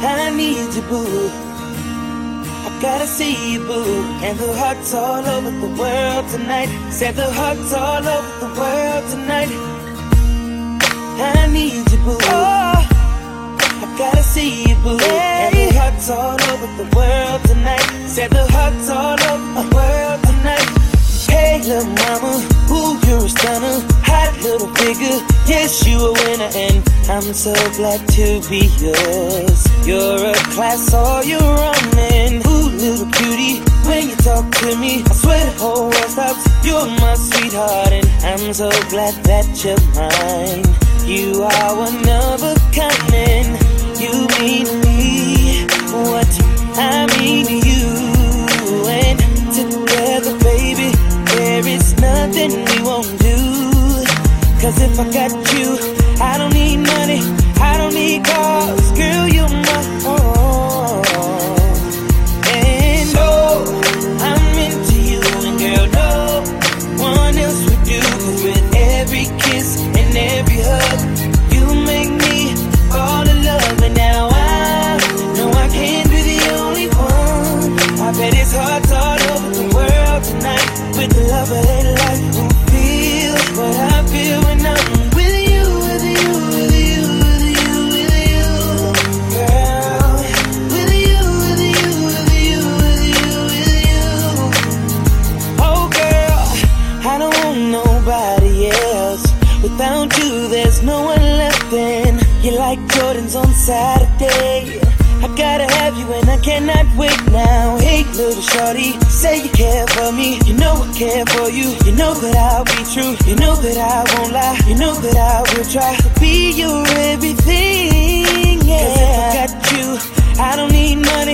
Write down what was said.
I need you, boo. I gotta see you, boo. And the hearts all over the world tonight. Said the hearts all over the world tonight. I need you, boo. Oh, I gotta see you, boo. And the hearts all over the world tonight. Said the hearts all over the world tonight. Hey, little mama, ooh, you're a stunner. Little figure, yes, you a winner. And I'm so glad to be yours. You're a class, all you're running. Ooh, little cutie, when you talk to me, I swear the whole world stops. You're my sweetheart, and I'm so glad that you're mine. You are one of a kind, and you mean me what I mean to you. And together, baby, there is nothing we won't do. Cause if I got you, I don't need money, I don't need cars. Girl, you're my all. And oh, I'm into you, and girl, no one else would do. Cause with every kiss and every hug, you make me fall in love. And now I know I can't be the only one. I bet it's hearts all over the world tonight with the love of there's no one left then. You're like Jordans on Saturday. I gotta have you and I cannot wait now. Hey little shorty, say you care for me. You know I care for you. You know that I'll be true. You know that I won't lie. You know that I will try to be your everything. Yeah. Cause if I got you, I don't need money.